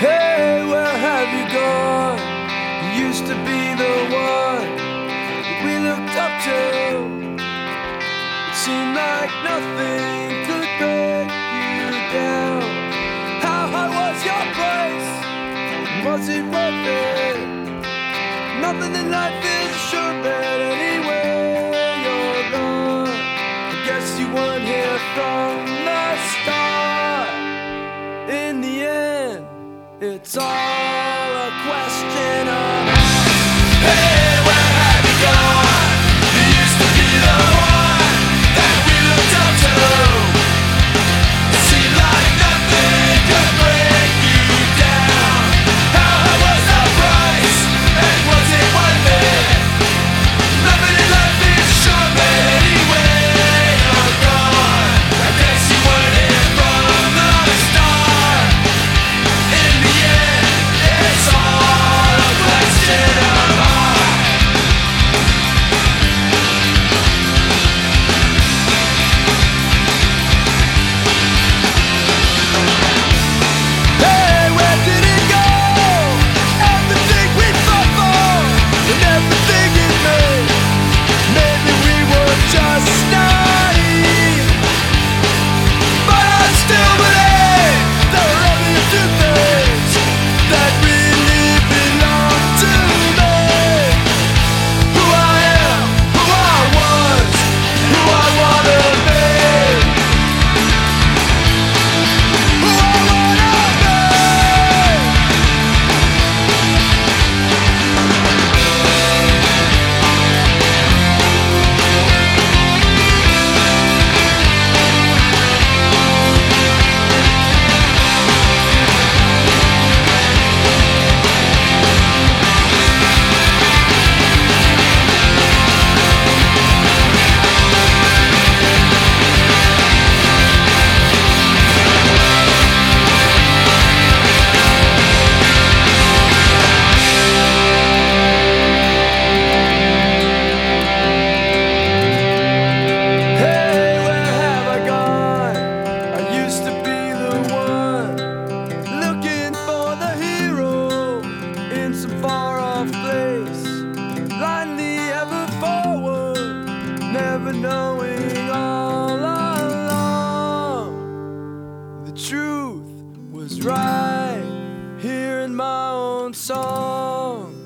Hey, where have you gone? You used to be the one we looked up to. It seemed like nothing could break you down. How high was your place? Was it worth it? Nothing in life is sure. It's all a question of Hey, where have you gone? knowing all along the truth was right here in my own song.